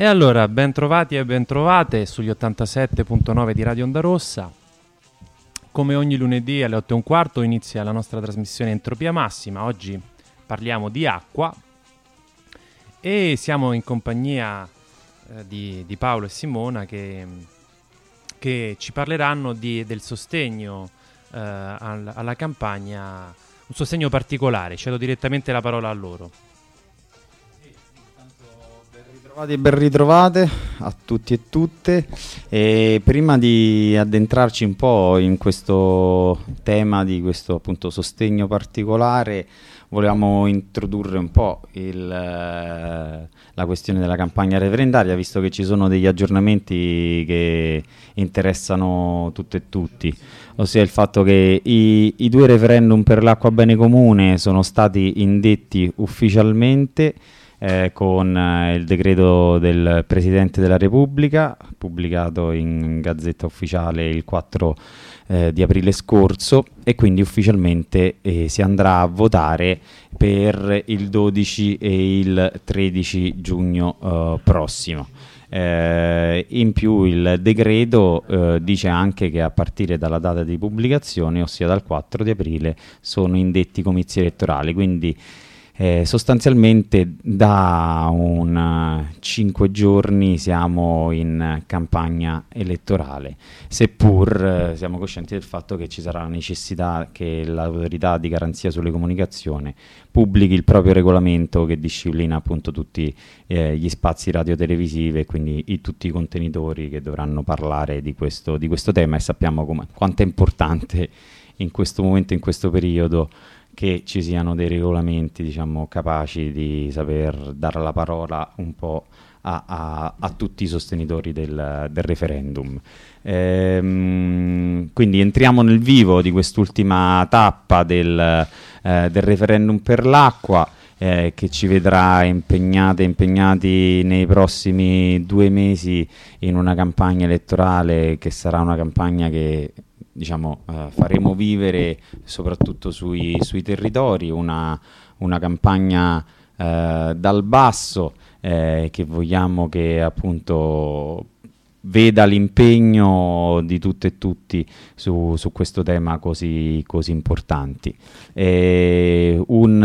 E allora, ben trovati e ben trovate sugli 87.9 di Radio Onda Rossa. Come ogni lunedì alle 8 e un quarto inizia la nostra trasmissione Entropia Massima. Oggi parliamo di acqua e siamo in compagnia eh, di, di, Paolo e Simona che, che ci parleranno di, del sostegno eh, al, alla campagna, un sostegno particolare. Cedo direttamente la parola a loro. Ritrovati e ben ritrovate a tutti e tutte. E prima di addentrarci un po' in questo tema di questo appunto sostegno particolare, volevamo introdurre un po' il, eh, la questione della campagna referendaria, visto che ci sono degli aggiornamenti che interessano tutto e tutti, ossia il fatto che i, i due referendum per l'acqua bene comune sono stati indetti ufficialmente eh, con eh, il decreto del Presidente della Repubblica, pubblicato in Gazzetta Ufficiale il 4 eh, di aprile scorso e quindi ufficialmente eh, si andrà a votare per il 12 e il 13 giugno eh, prossimo. Eh, in più il decreto eh, dice anche che a partire dalla data di pubblicazione, ossia dal 4 di aprile, sono indetti comizi elettorali, quindi eh, sostanzialmente da un 5 eh, giorni siamo in campagna elettorale, seppur eh, siamo coscienti del fatto che ci sarà la necessità che l'autorità di garanzia sulle comunicazioni pubblichi il proprio regolamento che disciplina appunto tutti eh, gli spazi radiotelevisivi e quindi i, tutti i contenitori che dovranno parlare di questo, di questo tema e sappiamo quanto è importante in questo momento, in questo periodo che ci siano dei regolamenti diciamo, capaci di saper dare la parola un po' a, a, a tutti i sostenitori del, del referendum. Ehm, quindi entriamo nel vivo di quest'ultima tappa del, eh, del referendum per l'acqua. Eh, che ci vedrà impegnate impegnati nei prossimi due mesi in una campagna elettorale che sarà una campagna che diciamo, eh, faremo vivere soprattutto sui, sui territori una, una campagna eh, dal basso eh, che vogliamo che appunto veda l'impegno di tutte e tutti su, su questo tema così, così importanti. Un, un,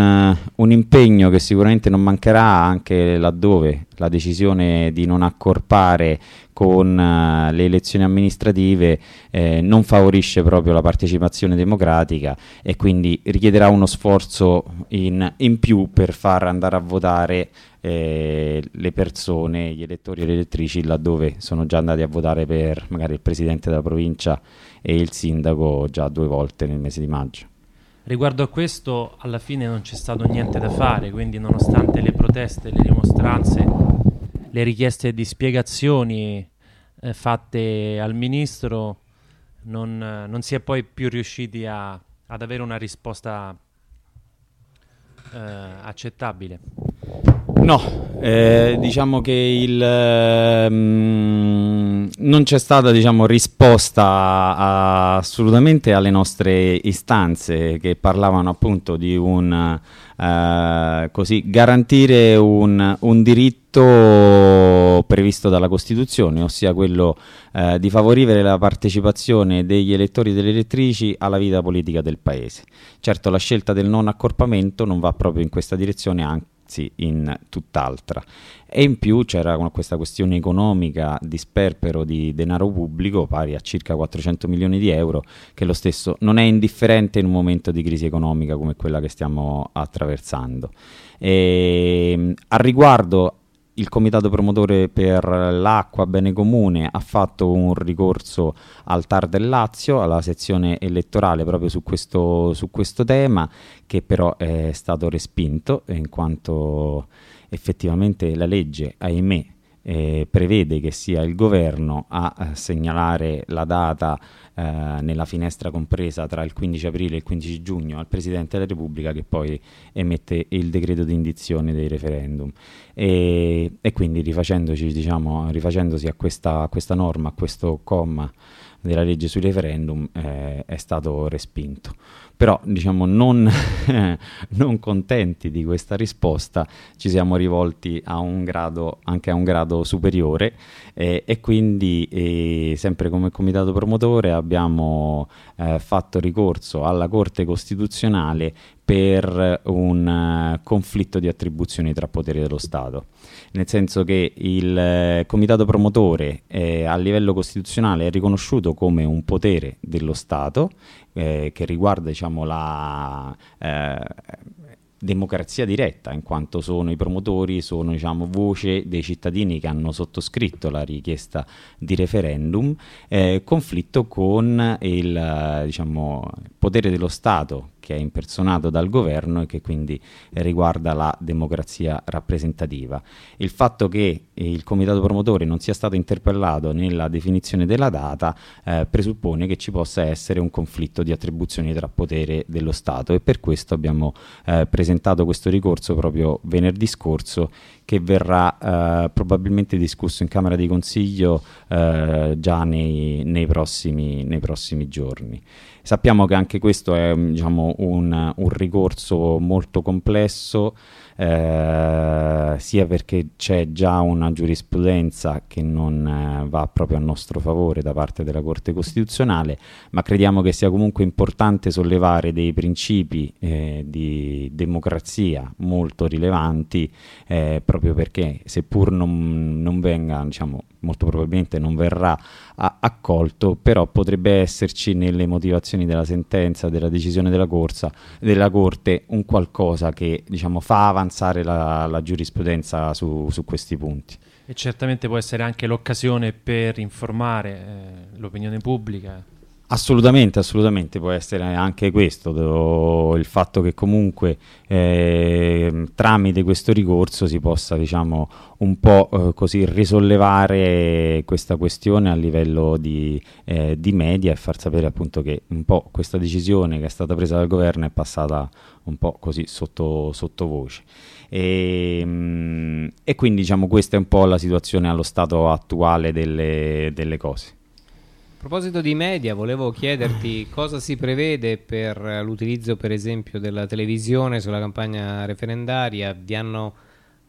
impegno che sicuramente non mancherà anche laddove la decisione di non accorpare con uh, le elezioni amministrative eh, non favorisce proprio la partecipazione democratica e quindi richiederà uno sforzo in, in più per far andare a votare eh, le persone, gli elettori e le elettrici laddove sono già andati a votare per magari il presidente della provincia e il sindaco già due volte nel mese di maggio. Riguardo a questo, alla fine non c'è stato niente da fare, quindi nonostante le proteste, le dimostranze, le richieste di spiegazioni eh, fatte al ministro, non, non, si è poi più riusciti a, ad avere una risposta eh, accettabile. No, eh, diciamo che il, ehm, non c'è stata diciamo, risposta a, assolutamente alle nostre istanze che parlavano appunto di un eh, così, garantire un, un, diritto previsto dalla Costituzione, ossia quello eh, di favorire la partecipazione degli elettori e delle elettrici alla vita politica del Paese. Certo la scelta del non accorpamento non va proprio in questa direzione anche anzi in tutt'altra. E in più c'era questa questione economica di sperpero di denaro pubblico pari a circa 400 milioni di euro, che lo stesso non è indifferente in un momento di crisi economica come quella che stiamo attraversando. E, a riguardo il comitato promotore per l'acqua bene comune ha fatto un ricorso al TAR del Lazio, alla sezione elettorale proprio su questo, su questo tema, che però è stato respinto in quanto effettivamente la legge, ahimè, eh, prevede che sia il governo a eh, segnalare la data eh, nella finestra compresa tra il 15 aprile e il 15 giugno al Presidente della Repubblica che poi emette il decreto di indizione dei referendum. E, e quindi diciamo, rifacendosi a questa, a questa norma, a questo comma della legge sui referendum eh, è stato respinto però diciamo non, non, contenti di questa risposta ci siamo rivolti a grado, anche a un grado superiore eh, e quindi eh, sempre come comitato promotore abbiamo eh, fatto ricorso alla Corte Costituzionale per un uh, conflitto di attribuzioni tra poteri dello Stato, nel senso che il uh, comitato promotore eh, a livello costituzionale è riconosciuto come un potere dello Stato eh, che riguarda diciamo, la eh, democrazia diretta, in quanto sono i promotori, sono diciamo, voce dei cittadini che hanno sottoscritto la richiesta di referendum, eh, conflitto con il diciamo, potere dello Stato che è impersonato dal governo e che quindi riguarda la democrazia rappresentativa. Il fatto che il comitato promotore non sia stato interpellato nella definizione della data eh, presuppone che ci possa essere un conflitto di attribuzioni tra potere dello Stato e per questo abbiamo eh, presentato questo ricorso proprio venerdì scorso che verrà eh, probabilmente discusso in Camera di Consiglio eh, già nei, nei, prossimi, nei prossimi giorni. Sappiamo che anche questo è diciamo, un, un, ricorso molto complesso, eh, sia perché c'è già una giurisprudenza che non eh, va proprio a nostro favore da parte della Corte Costituzionale, ma crediamo che sia comunque importante sollevare dei principi eh, di democrazia molto rilevanti, eh, proprio perché seppur non, non venga, diciamo, molto probabilmente non verrà a, accolto, però potrebbe esserci nelle motivazioni della sentenza, della decisione della, corsa, della Corte, un qualcosa che diciamo, fa avanzare la, la giurisprudenza su, su, questi punti. E certamente può essere anche l'occasione per informare eh, l'opinione pubblica Assolutamente, assolutamente, può essere anche questo, il fatto che comunque eh, tramite questo ricorso si possa diciamo, un po' eh, così risollevare questa questione a livello di, eh, di, media e far sapere appunto che un po' questa decisione che è stata presa dal governo è passata un po' così sotto, sottovoce. E, mm, e quindi diciamo questa è un po' la situazione allo stato attuale delle, delle cose. A proposito di media, volevo chiederti cosa si prevede per l'utilizzo, per esempio, della televisione sulla campagna referendaria. Vi hanno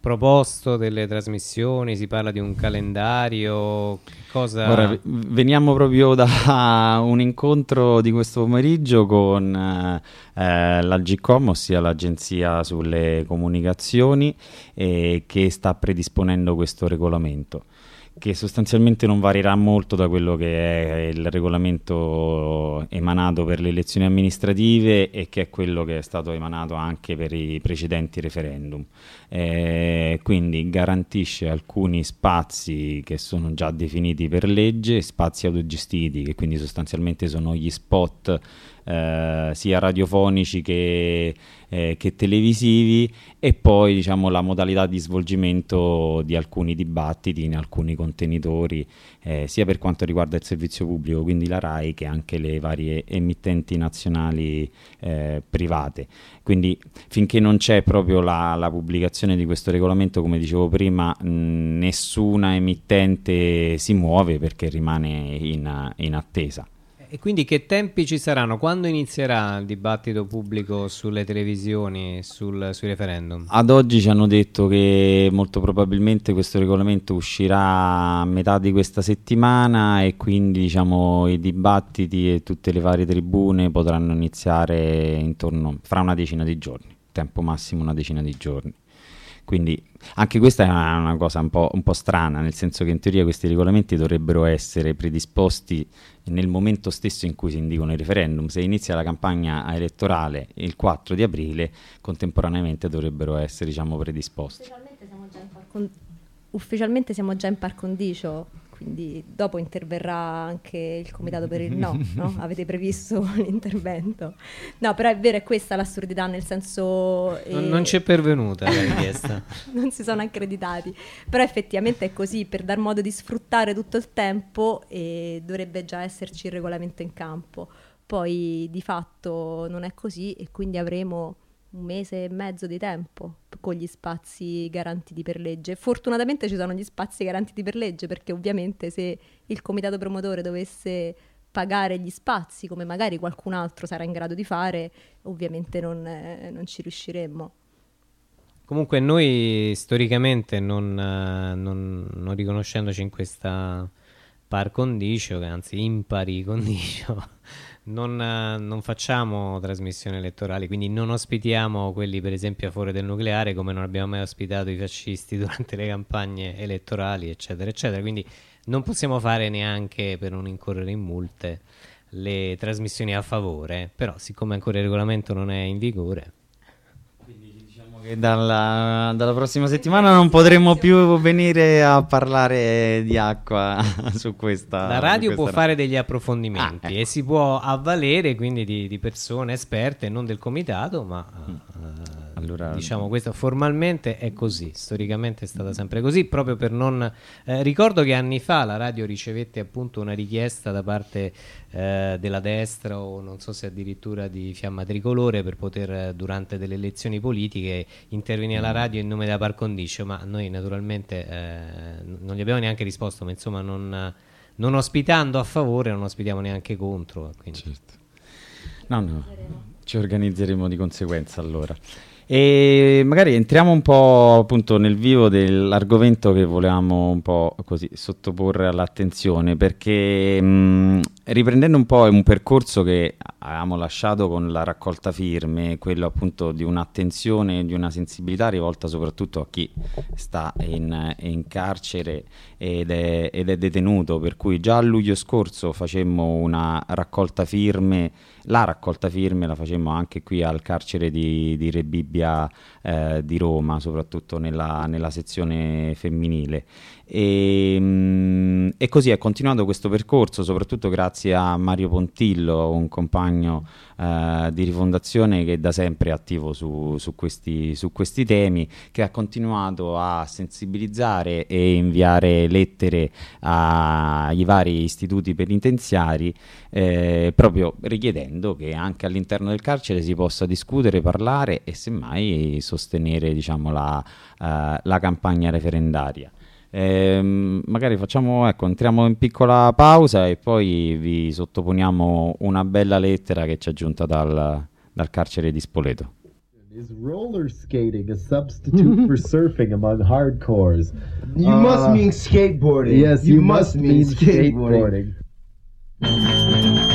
proposto delle trasmissioni? Si parla di un calendario? Cosa... Ora, veniamo proprio da un incontro di questo pomeriggio con eh, la GCOM, ossia l'Agenzia sulle Comunicazioni, eh, che sta predisponendo questo regolamento che sostanzialmente non varierà molto da quello che è il regolamento emanato per le elezioni amministrative e che è quello che è stato emanato anche per i precedenti referendum. Eh, quindi garantisce alcuni spazi che sono già definiti per legge, spazi autogestiti, che quindi sostanzialmente sono gli spot eh, sia radiofonici che, eh, che, televisivi e poi diciamo, la modalità di svolgimento di alcuni dibattiti in alcuni contenitori eh, sia per quanto riguarda il servizio pubblico, quindi la RAI, che anche le varie emittenti nazionali eh, private. Quindi finché non c'è proprio la, la, pubblicazione di questo regolamento, come dicevo prima, mh, nessuna emittente si muove perché rimane in, in attesa. E quindi che tempi ci saranno? Quando inizierà il dibattito pubblico sulle televisioni sul, sui referendum? Ad oggi ci hanno detto che molto probabilmente questo regolamento uscirà a metà di questa settimana e quindi diciamo, i dibattiti e tutte le varie tribune potranno iniziare intorno fra una decina di giorni, tempo massimo una decina di giorni. Quindi anche questa è una cosa un po', un po', strana, nel senso che in teoria questi regolamenti dovrebbero essere predisposti nel momento stesso in cui si indicano i referendum. Se inizia la campagna elettorale il 4 di aprile, contemporaneamente dovrebbero essere diciamo, predisposti. Ufficialmente siamo già in par, con- ufficialmente siamo già in par condicio quindi dopo interverrà anche il comitato per il no, no? Avete previsto l'intervento? No, però è vero, è questa l'assurdità, nel senso... Eh, non, non, ci è pervenuta la richiesta. non si sono accreditati, però effettivamente è così, per dar modo di sfruttare tutto il tempo eh, dovrebbe già esserci il regolamento in campo. Poi di fatto non è così e quindi avremo un mese e mezzo di tempo con gli spazi garantiti per legge. Fortunatamente ci sono gli spazi garantiti per legge perché ovviamente se il comitato promotore dovesse pagare gli spazi come magari qualcun altro sarà in grado di fare, ovviamente non, eh, non ci riusciremmo. Comunque noi storicamente non, eh, non, non riconoscendoci in questa par condicio, anzi impari condicio, non, non, facciamo trasmissioni elettorali, quindi non ospitiamo quelli per esempio a favore del nucleare come non abbiamo mai ospitato i fascisti durante le campagne elettorali, eccetera, eccetera. Quindi non possiamo fare neanche per non incorrere in multe le trasmissioni a favore, però siccome ancora il regolamento non è in vigore. Che dalla, dalla, prossima settimana non potremo più venire a parlare di acqua su questa. La radio questa può fare degli approfondimenti ah, ecco. e si può avvalere quindi di, di, persone esperte, non del comitato, ma mm. uh, allora... Diciamo questo formalmente è così, storicamente è stata sempre così, proprio per non... Eh, ricordo che anni fa la radio ricevette appunto una richiesta da parte eh, della destra o non so se addirittura di Fiamma Tricolore per poter durante delle elezioni politiche intervenire alla radio in nome della par condicio, ma noi naturalmente eh, non gli abbiamo neanche risposto, ma insomma non, non ospitando a favore non ospitiamo neanche contro. Quindi. Certo. No, no, ci organizzeremo di conseguenza allora. E magari entriamo un po' appunto nel vivo dell'argomento che volevamo un po' così sottoporre all'attenzione perché mh, riprendendo un po' un percorso che avevamo lasciato con la raccolta firme, quello appunto di un'attenzione, di una sensibilità rivolta soprattutto a chi sta in, in carcere ed è, ed è detenuto, per cui già a luglio scorso facemmo una raccolta firme la raccolta firme la facemmo anche qui al carcere di, di Re Bibbia eh, di Roma, soprattutto nella, nella sezione femminile. E, mm, e, così è continuato questo percorso, soprattutto grazie a Mario Pontillo, un compagno eh, di rifondazione che da sempre è attivo su, su, questi, su, questi, temi, che ha continuato a sensibilizzare e inviare lettere ai vari istituti penitenziari, eh, proprio richiedendo che anche all'interno del carcere si possa discutere, parlare e semmai sostenere diciamo, la, uh, la campagna referendaria. Eh, magari facciamo, ecco, entriamo in piccola pausa e poi vi sottoponiamo una bella lettera che ci è giunta dal, dal carcere di Spoleto. Is roller skating a substitute for surfing among hardcores? You uh, must mean skateboarding. Yes, you, you must, must, mean skateboarding. skateboarding.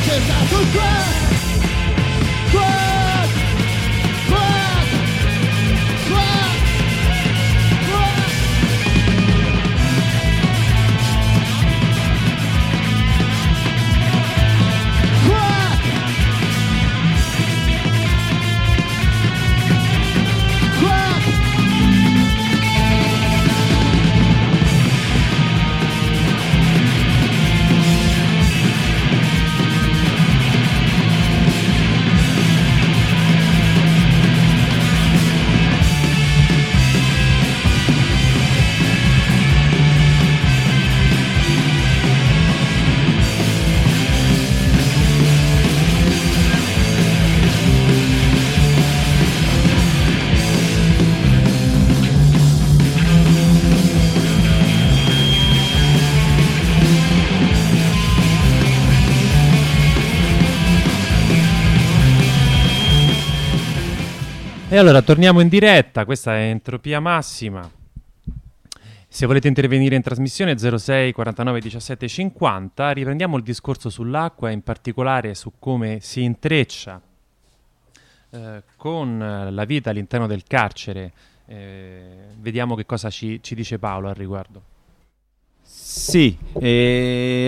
E non c'è stato qua allora torniamo in diretta, questa è Entropia Massima. Se volete intervenire in trasmissione 06 49 17 50, riprendiamo il discorso sull'acqua, in particolare su come si intreccia eh, con eh, la vita all'interno del carcere. Eh, vediamo che cosa ci, ci dice Paolo al riguardo. Sì,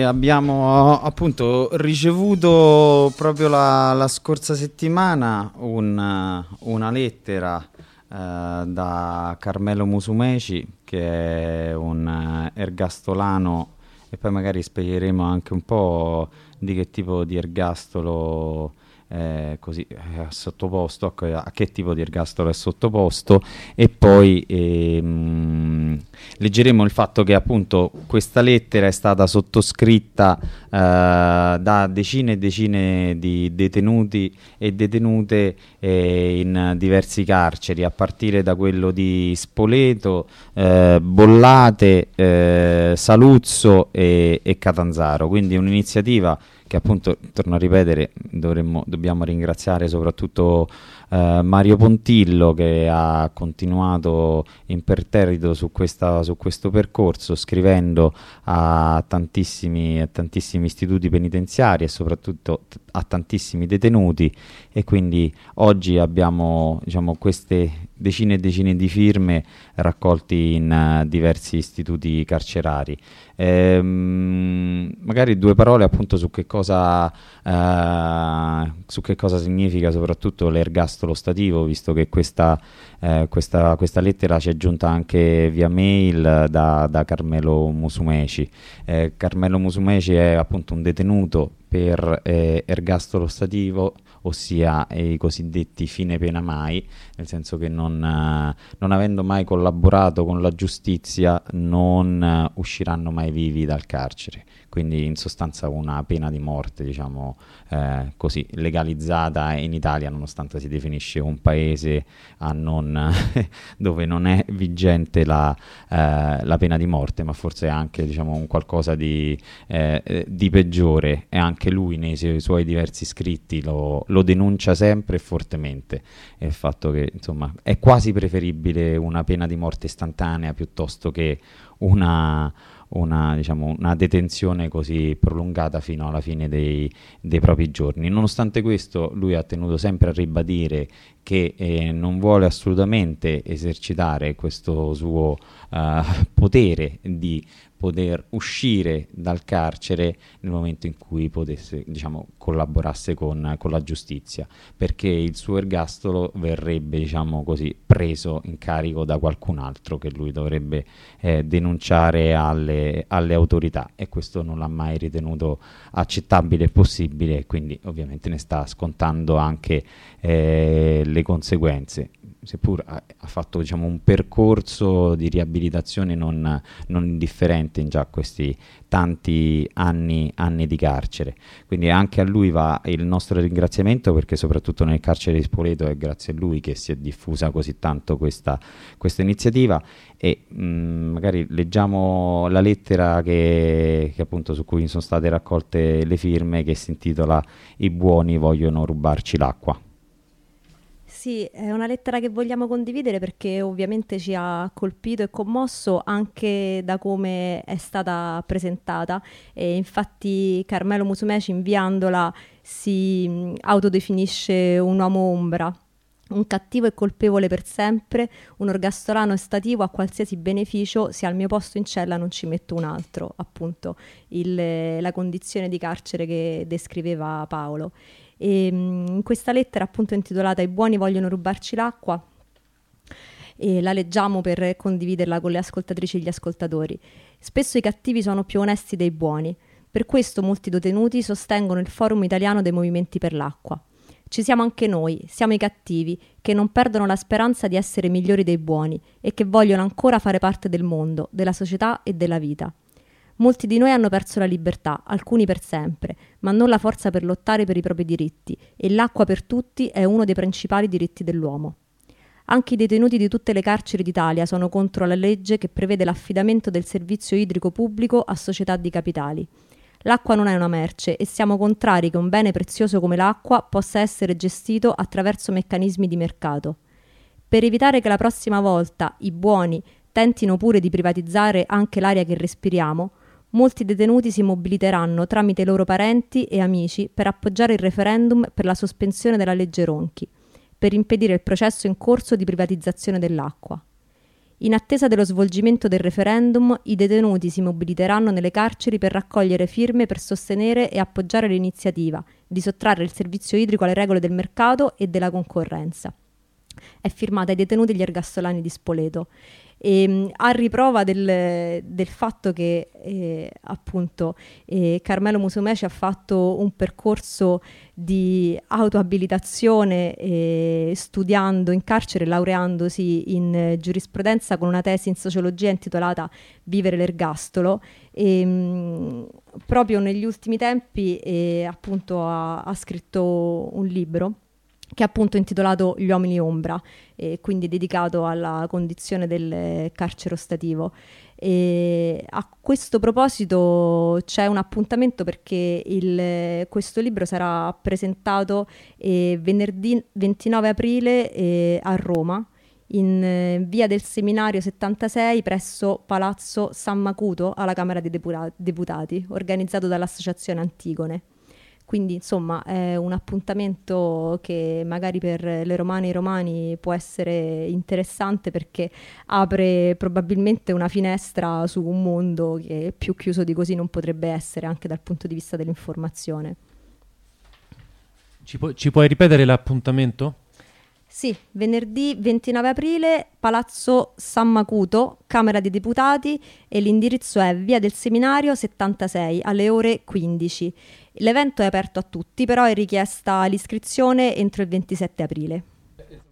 abbiamo appunto ricevuto proprio la, la scorsa settimana un- una lettera eh, da Carmelo Musumeci, che è un eh, ergastolano, e poi magari spiegheremo anche un po' di che tipo di ergastolo è così, è sottoposto, a che- a che tipo di ergastolo è sottoposto, e poi ehm, leggeremo il fatto che appunto questa lettera è stata sottoscritta eh, da decine e decine di detenuti e detenute eh, in diversi carceri, a partire da quello di Spoleto, eh, Bollate, eh, Saluzzo e, e Catanzaro. Quindi un'iniziativa che appunto, torno a ripetere, dovremmo, dobbiamo ringraziare soprattutto eh, Mario Pontillo che ha continuato imperterrito su, questa- su questo percorso scrivendo a tantissimi, a tantissimi istituti penitenziari e soprattutto a tantissimi detenuti. E quindi oggi abbiamo diciamo, queste decine e decine di firme raccolti in eh, diversi istituti carcerari. Ehm, magari due parole appunto su che cosa, eh, su che cosa significa soprattutto l'ergastolo stativo, visto che questa, eh, questa, questa lettera ci è giunta anche via mail da, da Carmelo Musumeci. Eh, Carmelo Musumeci è appunto un detenuto per eh, ergastolo stativo, ossia i cosiddetti fine pena mai, nel senso che non, eh, non avendo mai collaborato con la giustizia non eh, usciranno mai vivi dal carcere. Quindi in sostanza una pena di morte, diciamo eh, così, legalizzata in Italia, nonostante si definisce un paese non, dove non è vigente la, eh, la pena di morte, ma forse anche diciamo, un qualcosa di, eh, eh, di peggiore. E anche lui nei suoi diversi scritti lo, lo denuncia sempre e fortemente. Il fatto che insomma è quasi preferibile una pena di morte istantanea piuttosto che una, una, diciamo, una detenzione così prolungata fino alla fine dei, dei propri giorni. Nonostante questo, lui ha tenuto sempre a ribadire che eh, non vuole assolutamente esercitare questo suo eh, potere di poter uscire dal carcere nel momento in cui potesse, diciamo, collaborasse con, con la giustizia, perché il suo ergastolo verrebbe, diciamo così, preso in carico da qualcun altro che lui dovrebbe eh, denunciare alle, alle autorità e questo non l'ha mai ritenuto accettabile e possibile e quindi ovviamente ne sta scontando anche eh, le conseguenze seppur ha, ha fatto diciamo, un percorso di riabilitazione non, non indifferente in già questi tanti anni, anni di carcere. Quindi anche a lui va il nostro ringraziamento perché soprattutto nel carcere di Spoleto è grazie a lui che si è diffusa così tanto questa, questa iniziativa e mh, magari leggiamo la lettera che, che appunto su cui sono state raccolte le firme che si intitola I buoni vogliono rubarci l'acqua. Sì, è una lettera che vogliamo condividere perché ovviamente ci ha colpito e commosso anche da come è stata presentata e infatti Carmelo Musumeci inviandola si mm, autodefinisce un uomo ombra un cattivo e colpevole per sempre, un orgastolano estativo a qualsiasi beneficio, se al mio posto in cella non ci metto un altro, appunto il, la condizione di carcere che descriveva Paolo. E, mm, in questa lettera appunto intitolata I buoni vogliono rubarci l'acqua, e la leggiamo per condividerla con le ascoltatrici e gli ascoltatori. Spesso i cattivi sono più onesti dei buoni. Per questo molti detenuti sostengono il Forum Italiano dei Movimenti per l'Acqua. Ci siamo anche noi, siamo i cattivi, che non perdono la speranza di essere migliori dei buoni e che vogliono ancora fare parte del mondo, della società e della vita. Molti di noi hanno perso la libertà, alcuni per sempre, ma non la forza per lottare per i propri diritti, e l'acqua per tutti è uno dei principali diritti dell'uomo. Anche i detenuti di tutte le carceri d'Italia sono contro la legge che prevede l'affidamento del servizio idrico pubblico a società di capitali. L'acqua non è una merce e siamo contrari che un bene prezioso come l'acqua possa essere gestito attraverso meccanismi di mercato. Per evitare che la prossima volta i buoni tentino pure di privatizzare anche l'aria che respiriamo, molti detenuti si mobiliteranno tramite i loro parenti e amici per appoggiare il referendum per la sospensione della legge Ronchi, per impedire il processo in corso di privatizzazione dell'acqua. In attesa dello svolgimento del referendum, i detenuti si mobiliteranno nelle carceri per raccogliere firme per sostenere e appoggiare l'iniziativa di sottrarre il servizio idrico alle regole del mercato e della concorrenza. È firmata ai detenuti gli ergastolani di Spoleto. E, ehm, a riprova del, del fatto che eh, appunto eh, Carmelo Musumeci ha fatto un percorso di autoabilitazione eh, studiando in carcere, laureandosi in giurisprudenza con una tesi in sociologia intitolata Vivere l'ergastolo. E ehm, mh, proprio negli ultimi tempi eh, appunto ha, ha scritto un libro che è appunto intitolato Gli uomini ombra, e quindi dedicato alla condizione del carcere ostativo. E a questo proposito c'è un appuntamento perché il, questo libro sarà presentato eh, venerdì 29 aprile eh, a Roma in eh, via del Seminario 76 presso Palazzo San Macuto alla Camera dei Deputati, organizzato dall'Associazione Antigone. Quindi insomma è un appuntamento che magari per le romane e i romani può essere interessante perché apre probabilmente una finestra su un mondo che più chiuso di così non potrebbe essere anche dal punto di vista dell'informazione. Ci, pu- ci puoi ripetere l'appuntamento? Sì, venerdì 29 aprile, Palazzo San Macuto, Camera dei Deputati e l'indirizzo è Via del Seminario 76 alle ore 15. L'evento è aperto a tutti, però è richiesta l'iscrizione entro il 27 aprile.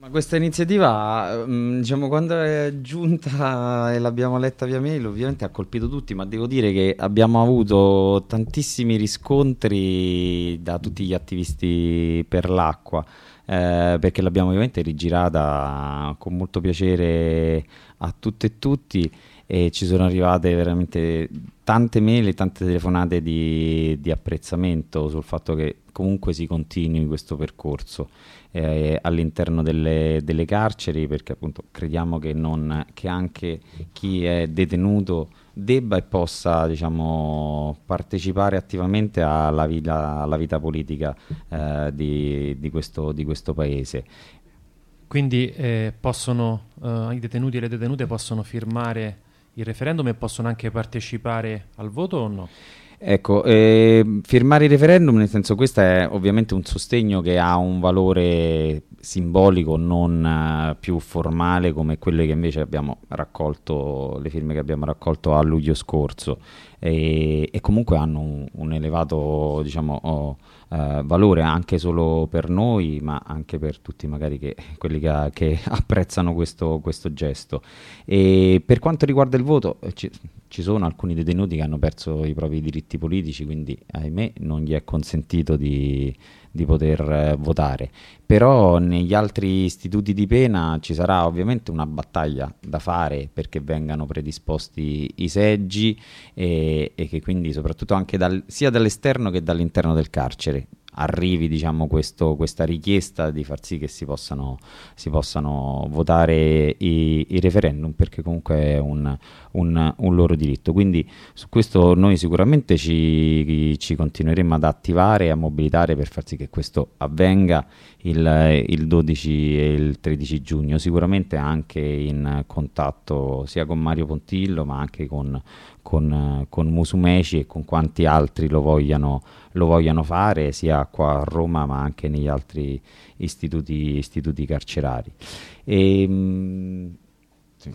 Ma questa iniziativa, mm, diciamo, quando è giunta e l'abbiamo letta via mail, ovviamente ha colpito tutti, ma devo dire che abbiamo avuto tantissimi riscontri da tutti gli attivisti per l'acqua, eh, perché l'abbiamo ovviamente rigirata con molto piacere a tutte e tutti e ci sono arrivate veramente tante mail e tante telefonate di, di, apprezzamento sul fatto che comunque si continui questo percorso eh, all'interno delle, delle, carceri perché appunto crediamo che, non, che, anche chi è detenuto debba e possa diciamo, partecipare attivamente alla vita, alla vita politica eh, di, di, questo, di questo paese. Quindi eh, possono, uh, i detenuti e le detenute possono firmare il referendum e possono anche partecipare al voto o no? Ecco, eh, firmare il referendum, nel senso questo è ovviamente un sostegno che ha un valore simbolico, non uh, più formale come quelle che invece abbiamo raccolto, le firme che abbiamo raccolto a luglio scorso e, e comunque hanno un, un elevato diciamo, oh, uh, valore anche solo per noi ma anche per tutti magari che, quelli che, che apprezzano questo, questo, gesto. E per quanto riguarda il voto eh, ci, ci sono alcuni detenuti che hanno perso i propri diritti politici quindi ahimè non gli è consentito di di poter eh, votare. Però negli altri istituti di pena ci sarà ovviamente una battaglia da fare perché vengano predisposti i seggi e, e che quindi soprattutto anche dal, sia dall'esterno che dall'interno del carcere arrivi diciamo, questo, questa richiesta di far sì che si possano, si possano votare i, i, referendum perché comunque è un, un, un, loro diritto. Quindi su questo noi sicuramente ci, ci, continueremo ad attivare e a mobilitare per far sì che questo avvenga il, il 12 e il 13 giugno sicuramente anche in contatto sia con Mario Pontillo ma anche con, con, con Musumeci e con quanti altri lo vogliano, lo vogliano, fare sia qua a Roma ma anche negli altri istituti, istituti carcerari. E, ehm, sì.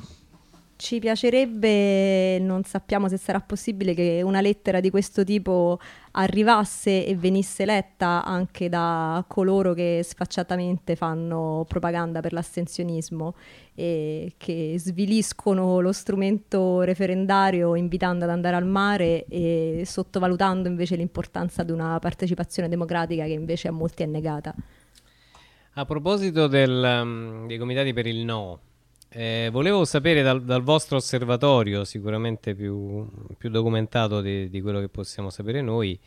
Ci piacerebbe, non sappiamo se sarà possibile, che una lettera di questo tipo arrivasse e venisse letta anche da coloro che sfacciatamente fanno propaganda per l'astensionismo e che sviliscono lo strumento referendario invitando ad andare al mare e sottovalutando invece l'importanza di una partecipazione democratica che invece a molti è negata. A proposito del, um, dei comitati per il no, eh, volevo sapere dal, dal, vostro osservatorio, sicuramente più, più documentato di, di, quello che possiamo sapere noi,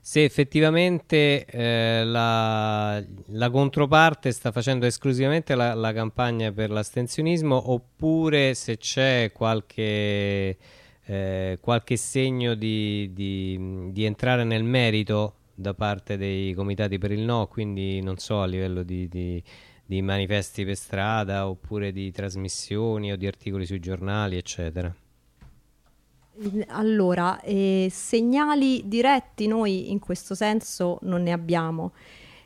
se effettivamente eh, la, la, controparte sta facendo esclusivamente la, la, campagna per l'astensionismo oppure se c'è qualche, eh, qualche segno di, di, di entrare nel merito da parte dei comitati per il no, quindi non so a livello di, di, di manifesti per strada oppure di trasmissioni o di articoli sui giornali, eccetera? Allora, eh, segnali diretti noi in questo senso non ne abbiamo.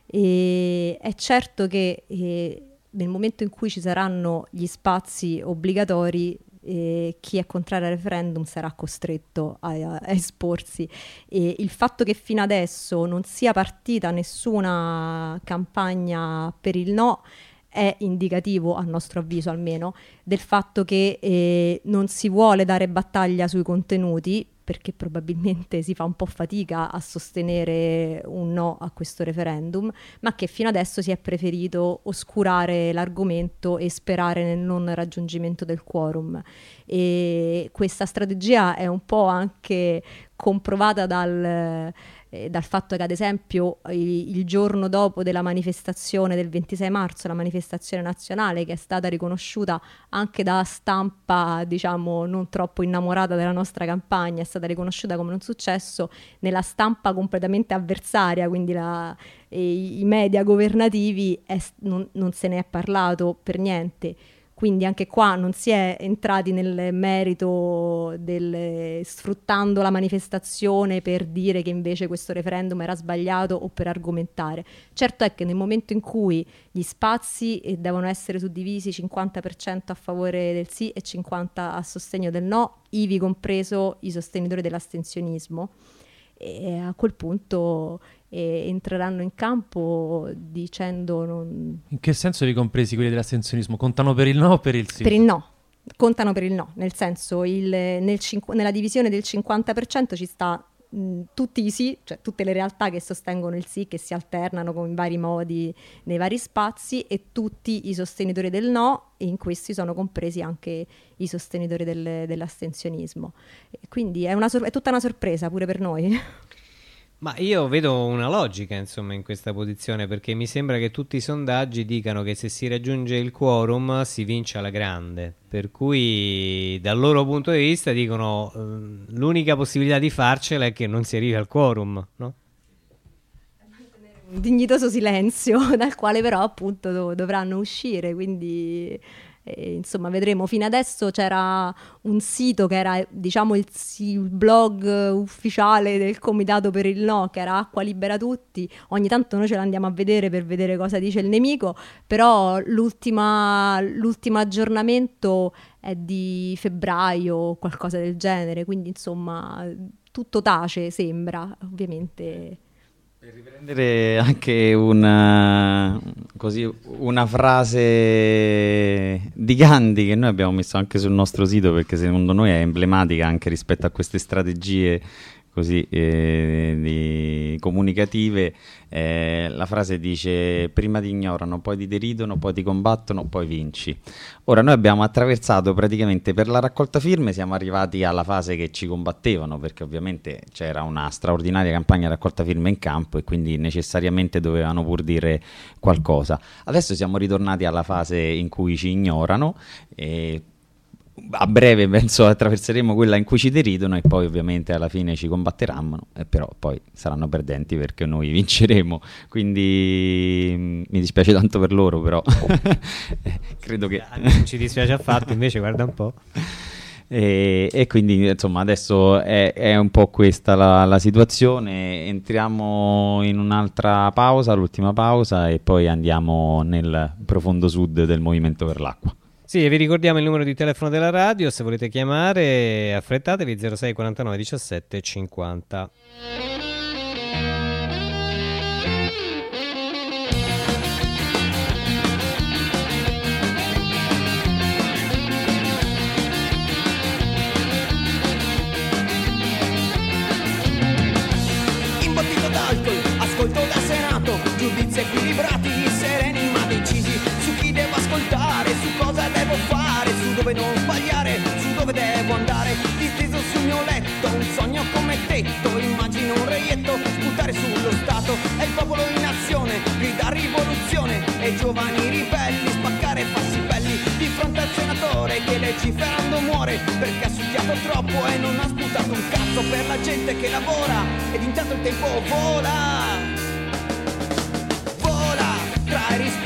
E è certo che eh, nel momento in cui ci saranno gli spazi obbligatori eh, chi è contrario al referendum sarà costretto a, a, esporsi. E il fatto che fino adesso non sia partita nessuna campagna per il no è indicativo, a nostro avviso almeno, del fatto che eh, non si vuole dare battaglia sui contenuti, perché probabilmente si fa un po' fatica a sostenere un no a questo referendum, ma che fino adesso si è preferito oscurare l'argomento e sperare nel non raggiungimento del quorum. E questa strategia è un po' anche comprovata dal eh, dal fatto che ad esempio il, il giorno dopo della manifestazione del 26 marzo, la manifestazione nazionale che è stata riconosciuta anche da stampa diciamo non troppo innamorata della nostra campagna, è stata riconosciuta come un successo nella stampa completamente avversaria, quindi la, i, i media governativi è, non, non se ne è parlato per niente quindi anche qua non si è entrati nel merito del sfruttando la manifestazione per dire che invece questo referendum era sbagliato o per argomentare. Certo è che nel momento in cui gli spazi eh, devono essere suddivisi 50% a favore del sì e 50% a sostegno del no, ivi compreso i sostenitori dell'astensionismo, e a quel punto entreranno in campo dicendo non... In che senso vi compresi quelli dell'astensionismo? Contano per il no o per il sì? Per il no, contano per il no, nel senso il, nel cinqu- nella divisione del 50% ci sta mh, tutti i sì, cioè tutte le realtà che sostengono il sì, che si alternano in vari modi nei vari spazi e tutti i sostenitori del no e in questi sono compresi anche i sostenitori del, dell'astensionismo. E quindi è, sor- è tutta una sorpresa pure per noi. Ma io vedo una logica insomma in questa posizione perché mi sembra che tutti i sondaggi dicano che se si raggiunge il quorum si vince alla grande, per cui dal loro punto di vista dicono eh, l'unica possibilità di farcela è che non si arrivi al quorum, no? Un dignitoso silenzio dal quale però appunto dovranno uscire, quindi e, insomma, vedremo. Fino adesso c'era un sito che era, diciamo, il, il, blog ufficiale del Comitato per il No, che era Acqua Libera Tutti. Ogni tanto noi ce l'andiamo a vedere per vedere cosa dice il nemico, però l'ultimo aggiornamento è di febbraio o qualcosa del genere, quindi insomma tutto tace sembra, ovviamente per riprendere anche una, così, una frase di Gandhi che noi abbiamo messo anche sul nostro sito perché secondo noi è emblematica anche rispetto a queste strategie così eh, comunicative, eh, la frase dice prima ti ignorano, poi ti deridono, poi ti combattono, poi vinci. Ora noi abbiamo attraversato praticamente per la raccolta firme, siamo arrivati alla fase che ci combattevano perché ovviamente c'era una straordinaria campagna raccolta firme in campo e quindi necessariamente dovevano pur dire qualcosa. Adesso siamo ritornati alla fase in cui ci ignorano. E a breve penso attraverseremo quella in cui ci deridono e poi ovviamente alla fine ci combatteranno, eh, però poi saranno perdenti perché noi vinceremo, quindi mh, mm, mi dispiace tanto per loro, però credo che... Non ci dispiace affatto, invece guarda un po'. E, e, quindi insomma adesso è, è un po' questa la, la, situazione. Entriamo in un'altra pausa l'ultima pausa e poi andiamo nel profondo sud del movimento per l'acqua sì, vi ricordiamo il numero di telefono della radio, se volete chiamare affrettatevi 06 49 17 50. Imbottito d'alcol, ascolto da senato, giudizi equilibrati, devo fare, su dove non sbagliare, su dove devo andare, disteso sul mio letto, un sogno come tetto, immagino un reietto, sputare sullo Stato, è il popolo in azione, grida rivoluzione, e giovani ribelli, spaccare farsi belli, di fronte al senatore che legiferando muore, perché ha succhiato troppo e non ha sputato un cazzo per la gente che lavora, ed intanto il tempo vola. Vola tra i risparmi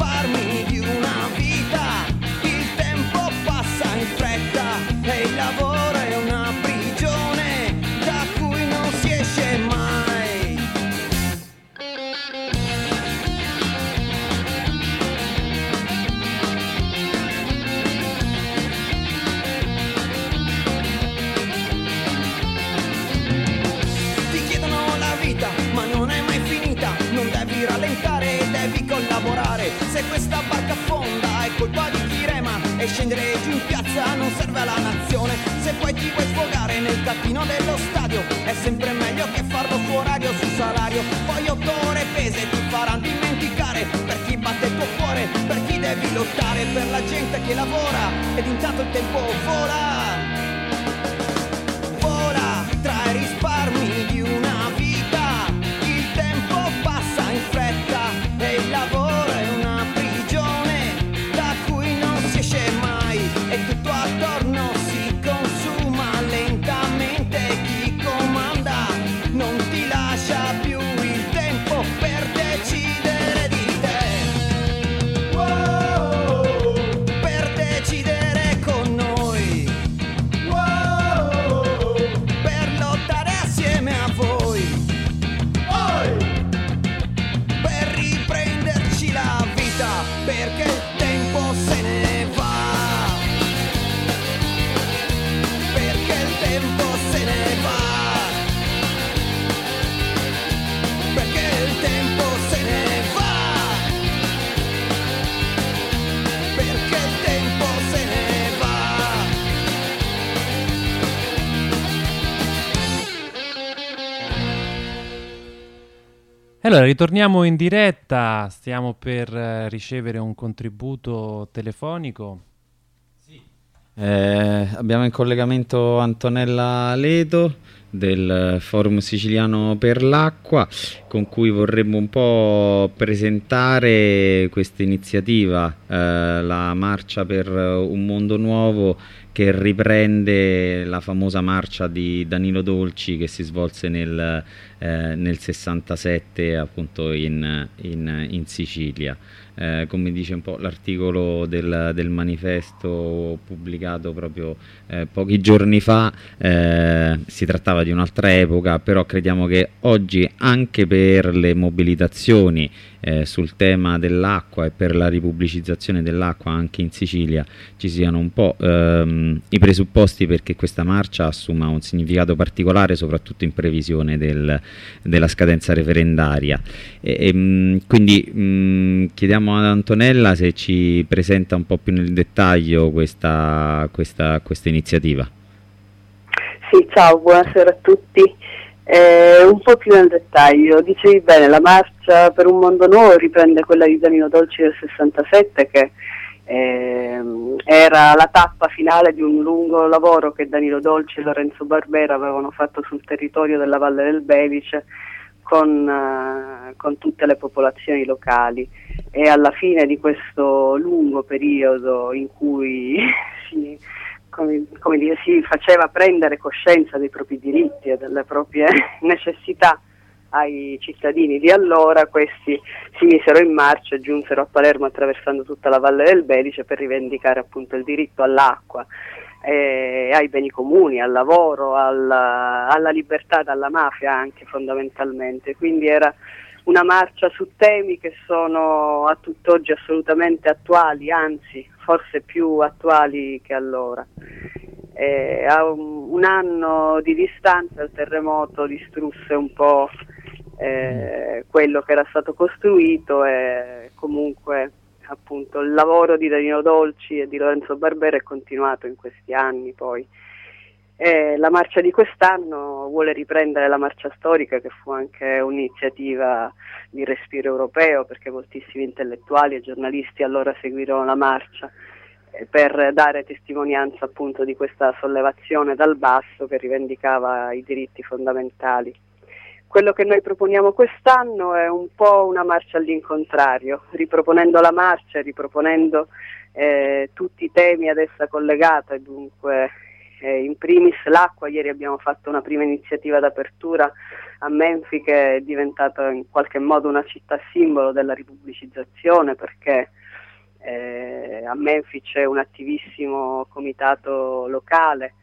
devi rallentare, devi collaborare. Se questa barca affonda è colpa di chi rema e scendere giù in piazza non serve alla nazione. Se poi ti vuoi sfogare nel tappino dello stadio, è sempre meglio che farlo su orario su salario. Poi otto ore pese ti faranno dimenticare per chi batte il tuo cuore, per chi devi lottare, per la gente che lavora ed intanto il tempo vola Allora, ritorniamo in diretta, stiamo per eh, ricevere un contributo telefonico. Eh, abbiamo in collegamento Antonella Leto del Forum Siciliano per l'Acqua con cui vorremmo un po' presentare questa iniziativa, eh, la marcia per un mondo nuovo che riprende la famosa marcia di Danilo Dolci che si svolse nel, eh, nel 67 appunto in, in- in Sicilia. Eh, come dice un po' l'articolo del, del manifesto pubblicato proprio eh, pochi giorni fa, eh, si trattava di un'altra epoca, però crediamo che oggi anche per le mobilitazioni eh, sul tema dell'acqua e per la ripubblicizzazione dell'acqua anche in Sicilia ci siano un po' ehm, i presupposti perché questa marcia assuma un significato particolare soprattutto in previsione del- della scadenza referendaria. E- e, mh, quindi mh, chiediamo ad Antonella se ci presenta un po' più nel dettaglio questa, questa- questa iniziativa. Sì, ciao, buonasera a tutti. Eh, un po' più nel dettaglio, dicevi bene, la marcia per un mondo nuovo riprende quella di Danilo Dolci del 67 che ehm, era la tappa finale di un lungo lavoro che Danilo Dolci e Lorenzo Barbera avevano fatto sul territorio della Valle del Belice con, uh, con tutte le popolazioni locali. E alla fine di questo lungo periodo in cui si come, come dire, si faceva prendere coscienza dei propri diritti e delle proprie necessità ai cittadini di allora, questi si misero in marcia e giunsero a Palermo attraversando tutta la Valle del Belice per rivendicare appunto il diritto all'acqua, eh, ai beni comuni, al lavoro, alla, alla libertà dalla mafia anche fondamentalmente. Quindi era una marcia su temi che sono a tutt'oggi assolutamente attuali, anzi forse più attuali che allora. Eh, a un, un, anno di distanza il terremoto distrusse un po' eh, quello che era stato costruito e comunque appunto il lavoro di Danilo Dolci e di Lorenzo Barbera è continuato in questi anni poi. E la marcia di quest'anno vuole riprendere la marcia storica che fu anche un'iniziativa di respiro europeo perché moltissimi intellettuali e giornalisti allora seguirono la marcia eh, per dare testimonianza appunto di questa sollevazione dal basso che rivendicava i diritti fondamentali. Quello che noi proponiamo quest'anno è un po' una marcia all'incontrario, riproponendo la marcia, riproponendo eh, tutti i temi ad essa collegati dunque eh, in primis l'acqua, ieri abbiamo fatto una prima iniziativa d'apertura a Menfi che è diventata in qualche modo una città simbolo della ripubblicizzazione perché eh, a Menfi c'è un attivissimo comitato locale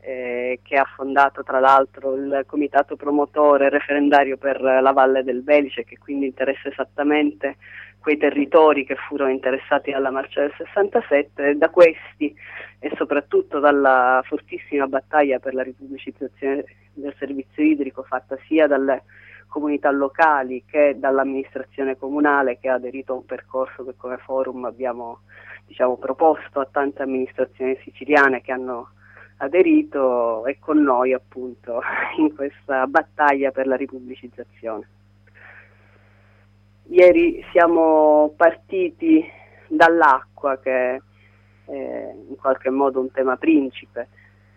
eh, che ha fondato tra l'altro il comitato promotore referendario per la Valle del Belice che quindi interessa esattamente quei territori che furono interessati alla marcia del 67 e da questi e soprattutto dalla fortissima battaglia per la ripubblicizzazione del servizio idrico fatta sia dalle comunità locali che dall'amministrazione comunale che ha aderito a un percorso che come forum abbiamo diciamo, proposto a tante amministrazioni siciliane che hanno aderito e con noi appunto in questa battaglia per la ripubblicizzazione. Ieri siamo partiti dall'acqua che è in qualche modo un tema principe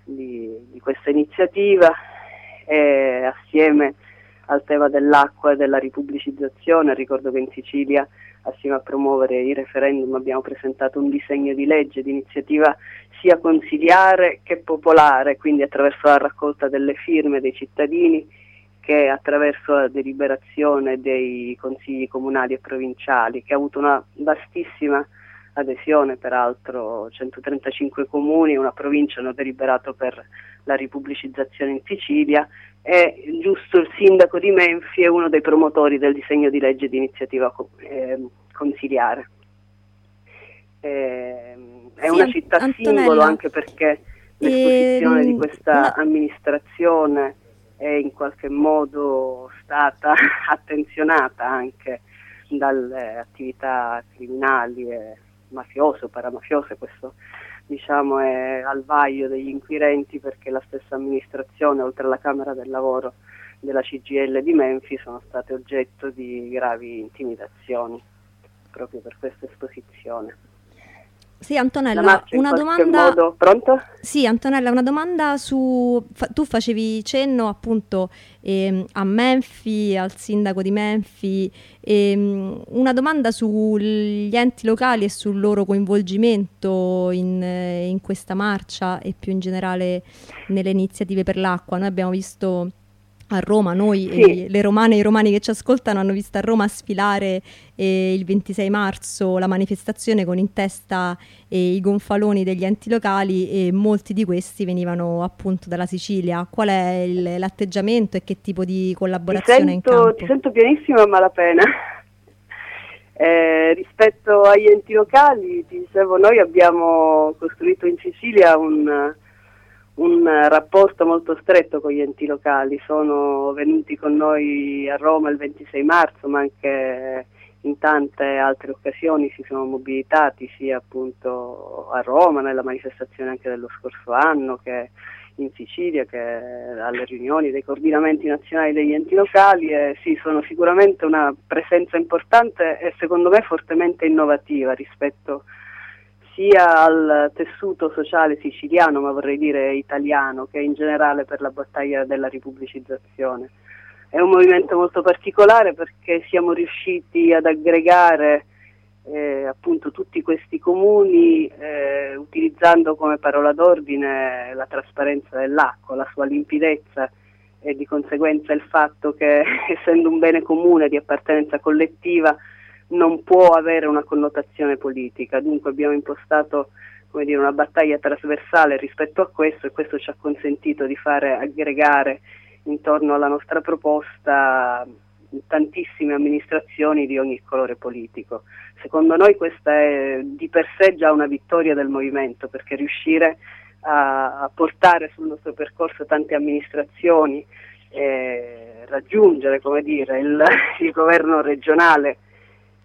di, di questa iniziativa. E assieme al tema dell'acqua e della ripubblicizzazione ricordo che in Sicilia assieme a promuovere i referendum abbiamo presentato un disegno di legge di iniziativa sia consiliare che popolare, quindi attraverso la raccolta delle firme dei cittadini che attraverso la deliberazione dei consigli comunali e provinciali, che ha avuto una vastissima adesione, peraltro 135 comuni e una provincia hanno deliberato per la ripubblicizzazione in Sicilia e giusto il sindaco di Menfi è uno dei promotori del disegno di legge di iniziativa eh, consiliare. Eh, è sì, una città Antonella, simbolo anche perché l'esposizione e, di questa una... amministrazione è in qualche modo stata attenzionata anche dalle attività criminali e mafiose o paramafiose, questo diciamo, è al vaglio degli inquirenti perché la stessa amministrazione, oltre alla Camera del Lavoro della CGL di Menfi, sono state oggetto di gravi intimidazioni proprio per questa esposizione. Sì, Antonella, una domanda. Sì, Antonella, una domanda su. Fa... Tu facevi cenno appunto ehm, a Menfi, al sindaco di Menfi. Ehm, una domanda sugli enti locali e sul loro coinvolgimento in, in questa marcia e più in generale nelle iniziative per l'acqua. Noi abbiamo visto a Roma, noi sì. le romane e i romani che ci ascoltano hanno visto a Roma sfilare eh, il 26 marzo la manifestazione con in testa eh, i gonfaloni degli enti locali e molti di questi venivano appunto dalla Sicilia. Qual è il, l'atteggiamento e che tipo di collaborazione ti sento, in campo? Ti sento pianissimo a malapena. Eh, rispetto agli enti locali, ti dicevo, noi abbiamo costruito in Sicilia un un rapporto molto stretto con gli enti locali, sono venuti con noi a Roma il 26 marzo, ma anche in tante altre occasioni si sono mobilitati sia appunto a Roma nella manifestazione anche dello scorso anno che in Sicilia che alle riunioni dei coordinamenti nazionali degli enti locali. E sì, sono sicuramente una presenza importante e secondo me fortemente innovativa rispetto sia al tessuto sociale siciliano, ma vorrei dire italiano, che in generale per la battaglia della ripubblicizzazione. È un movimento molto particolare perché siamo riusciti ad aggregare eh, appunto tutti questi comuni eh, utilizzando come parola d'ordine la trasparenza dell'acqua, la sua limpidezza e di conseguenza il fatto che essendo un bene comune di appartenenza collettiva non può avere una connotazione politica. Dunque abbiamo impostato dire, una battaglia trasversale rispetto a questo e questo ci ha consentito di fare aggregare intorno alla nostra proposta tantissime amministrazioni di ogni colore politico. Secondo noi questa è di per sé già una vittoria del movimento perché riuscire a, portare sul nostro percorso tante amministrazioni, eh, raggiungere dire, il, il, governo regionale,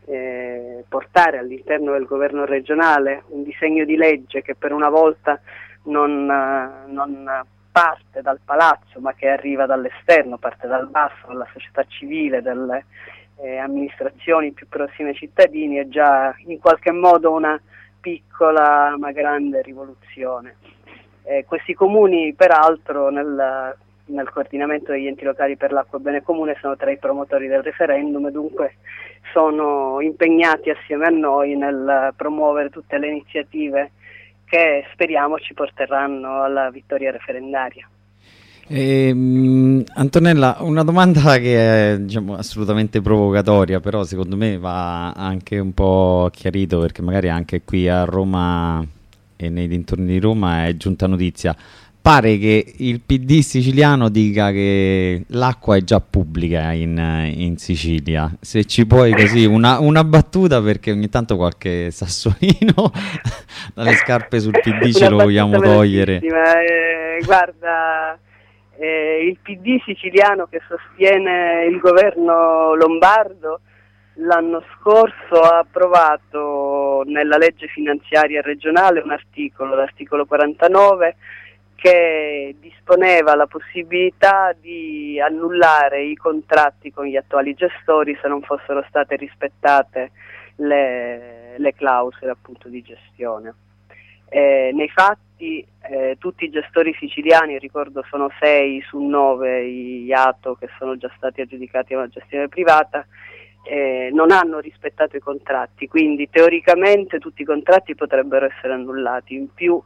eh, portare all'interno del governo regionale un disegno di legge che per una volta non, non parte dal palazzo ma che arriva dall'esterno, parte dal basso, dalla società civile, dalle eh, amministrazioni più prossime ai cittadini, è già in qualche modo una piccola ma grande rivoluzione. Eh, questi comuni peraltro nel, nel, coordinamento degli enti locali per l'acqua e bene comune sono tra i promotori del referendum e dunque sono impegnati assieme a noi nel promuovere tutte le iniziative che speriamo ci porteranno alla vittoria referendaria. Eh, Antonella, una domanda che è diciamo, assolutamente provocatoria, però secondo me va anche un po' chiarito perché magari anche qui a Roma e nei dintorni di Roma è giunta notizia pare che il PD siciliano dica che l'acqua è già pubblica in, in Sicilia. Se ci puoi così una, una, battuta perché ogni tanto qualche sassolino dalle scarpe sul PD ce lo vogliamo togliere. Eh, guarda, eh, il PD siciliano che sostiene il governo lombardo l'anno scorso ha approvato nella legge finanziaria regionale un articolo, l'articolo 49 che disponeva la possibilità di annullare i contratti con gli attuali gestori se non fossero state rispettate le, le clausole appunto di gestione. Eh, nei fatti eh, tutti i gestori siciliani, ricordo sono sei su nove i IATO che sono già stati aggiudicati a una gestione privata, eh, non hanno rispettato i contratti, quindi teoricamente tutti i contratti potrebbero essere annullati. In più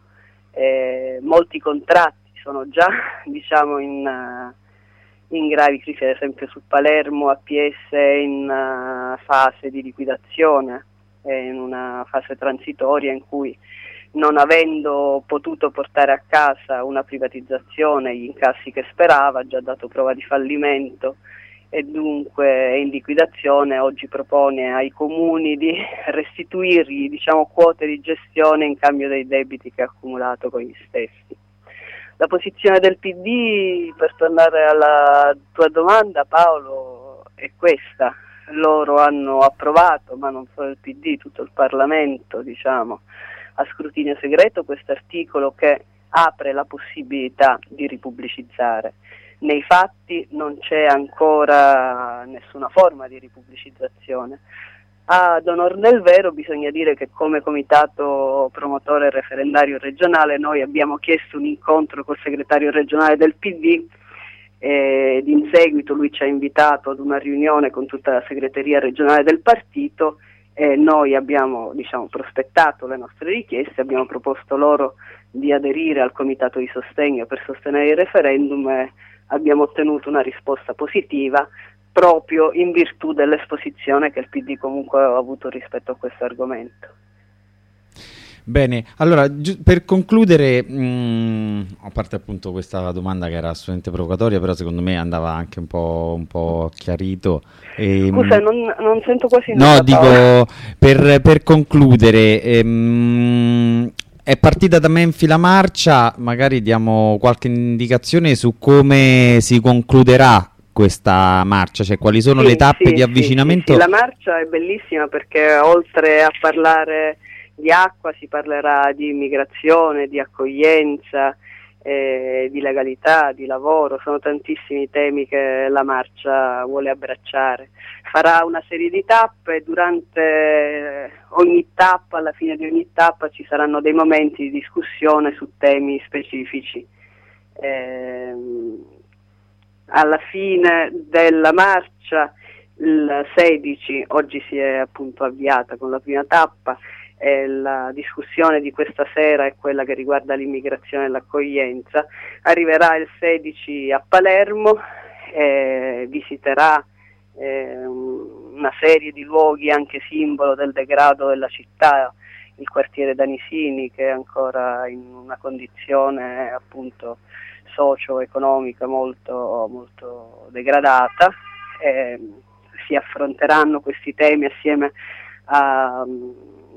eh, molti contratti sono già diciamo, in, uh, in, gravi crisi, ad esempio su Palermo APS è in uh, fase di liquidazione, è in una fase transitoria in cui non avendo potuto portare a casa una privatizzazione gli incassi che sperava, ha già dato prova di fallimento e dunque è in liquidazione, oggi propone ai comuni di restituirgli diciamo, quote di gestione in cambio dei debiti che ha accumulato con gli stessi. La posizione del PD, per tornare alla tua domanda Paolo, è questa. Loro hanno approvato, ma non solo il PD, tutto il Parlamento, diciamo, a scrutinio segreto questo articolo che apre la possibilità di ripubblicizzare nei fatti non c'è ancora nessuna forma di ripubblicizzazione. Ad onor del vero bisogna dire che come comitato promotore referendario regionale noi abbiamo chiesto un incontro col segretario regionale del PD ed in seguito lui ci ha invitato ad una riunione con tutta la segreteria regionale del partito e noi abbiamo diciamo, prospettato le nostre richieste, abbiamo proposto loro di aderire al comitato di sostegno per sostenere il referendum abbiamo ottenuto una risposta positiva proprio in virtù dell'esposizione che il PD comunque ha avuto rispetto a questo argomento. Bene, allora per concludere, mh, mm, a parte appunto questa domanda che era assolutamente provocatoria, però secondo me andava anche un po', un po chiarito. E, ehm, Scusa, non, non, sento quasi No, dico per, per, concludere, ehm, è partita da Menfi la marcia, magari diamo qualche indicazione su come si concluderà questa marcia, cioè quali sono sì, le tappe sì, di avvicinamento? Sì, la marcia è bellissima perché oltre a parlare di acqua si parlerà di immigrazione, di accoglienza, eh, di legalità, di lavoro, sono tantissimi temi che la marcia vuole abbracciare. Farà una serie di tappe, durante ogni tappa, alla fine di ogni tappa ci saranno dei momenti di discussione su temi specifici. Eh, alla fine della marcia il 16, oggi si è appunto avviata con la prima tappa, eh, la discussione di questa sera è quella che riguarda l'immigrazione e l'accoglienza, arriverà il 16 a Palermo, eh, visiterà eh, una serie di luoghi anche simbolo del degrado della città, il quartiere Danisini che è ancora in una condizione appunto socio-economica molto, molto degradata. Eh, si affronteranno questi temi assieme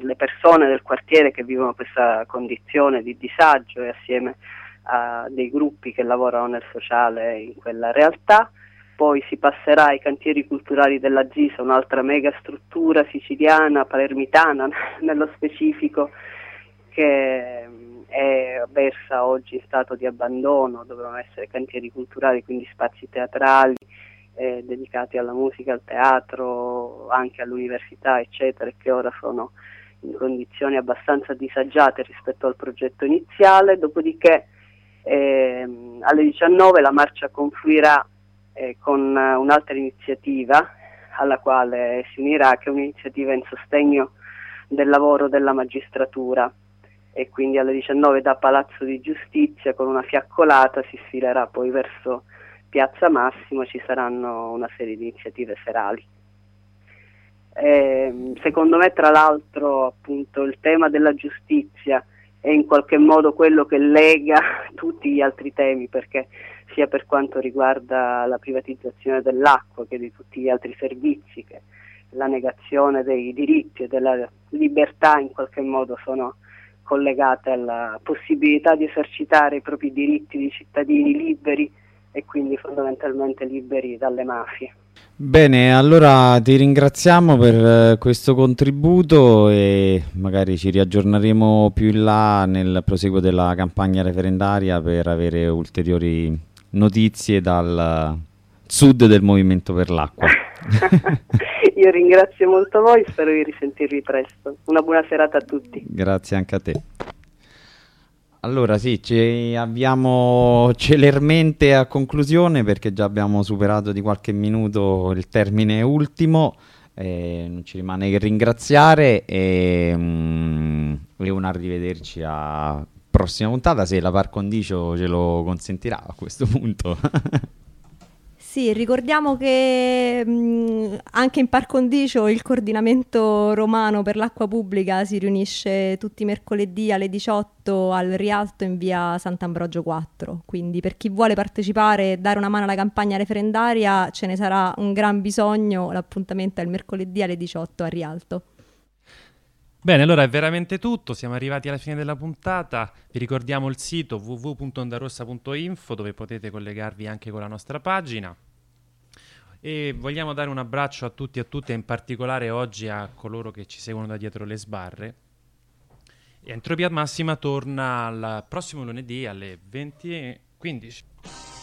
alle persone del quartiere che vivono questa condizione di disagio e assieme a dei gruppi che lavorano nel sociale in quella realtà. Poi si passerà ai cantieri culturali della Zisa, un'altra mega struttura siciliana, palermitana nello specifico, che è versa oggi in stato di abbandono, dovevano essere cantieri culturali, quindi spazi teatrali, eh, dedicati alla musica, al teatro, anche all'università, eccetera, che ora sono condizioni abbastanza disagiate rispetto al progetto iniziale, dopodiché ehm, alle 19 la marcia confluirà eh, con un'altra iniziativa alla quale si unirà, che è un'iniziativa in sostegno del lavoro della magistratura e quindi alle 19 da Palazzo di Giustizia con una fiaccolata si sfilerà poi verso Piazza Massimo ci saranno una serie di iniziative serali. Eh, secondo me, tra l'altro, appunto, il tema della giustizia è in qualche modo quello che lega tutti gli altri temi, perché sia per quanto riguarda la privatizzazione dell'acqua che di tutti gli altri servizi, che la negazione dei diritti e della libertà in qualche modo sono collegate alla possibilità di esercitare i propri diritti di cittadini liberi e quindi fondamentalmente liberi dalle mafie. Bene, allora ti ringraziamo per eh, questo contributo e magari ci riaggiorneremo più in là nel proseguo della campagna referendaria per avere ulteriori notizie dal sud del Movimento per l'Acqua. Io ringrazio molto voi, spero di risentirvi presto. Una buona serata a tutti. Grazie anche a te. Allora sì, ci avviamo celermente a conclusione perché già abbiamo superato di qualche minuto il termine ultimo, eh, non ci rimane che ringraziare e, mm, un arrivederci a prossima puntata se la par condicio ce lo consentirà a questo punto. Sì, ricordiamo che mh, anche in par condicio il coordinamento romano per l'acqua pubblica si riunisce tutti i mercoledì alle 18 al Rialto in via Sant'Ambrogio 4, quindi per chi vuole partecipare e dare una mano alla campagna referendaria ce ne sarà un gran bisogno, l'appuntamento è il mercoledì alle 18 al Rialto. Bene, allora è veramente tutto, siamo arrivati alla fine della puntata, vi ricordiamo il sito www.ondarossa.info dove potete collegarvi anche con la nostra pagina e vogliamo dare un abbraccio a tutti e a tutte, in particolare oggi a coloro che ci seguono da dietro le sbarre. Entropia Massima torna il prossimo lunedì alle 20.15.